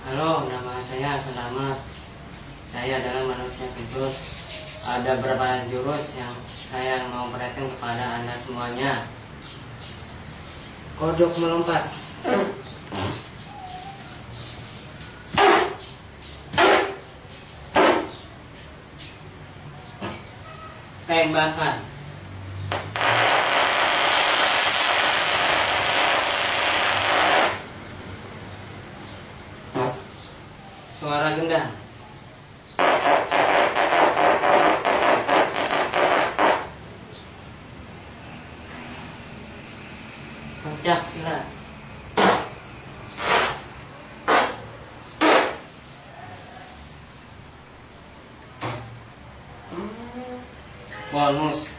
Halo, nama saya Selamat. Saya adalah manusia kentut. Ada beberapa jurus yang saya mau perhatikan kepada Anda semuanya. Kodok melompat. Tembakan. Suara gendang. Pencak silat. Bonus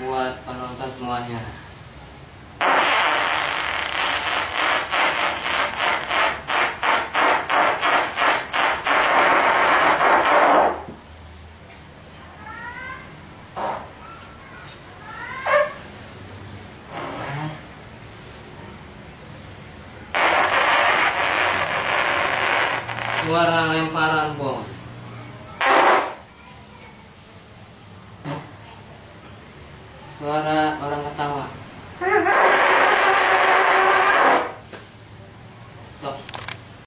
buat penonton semuanya. Suara lemparan bom. Suara orang ketawa.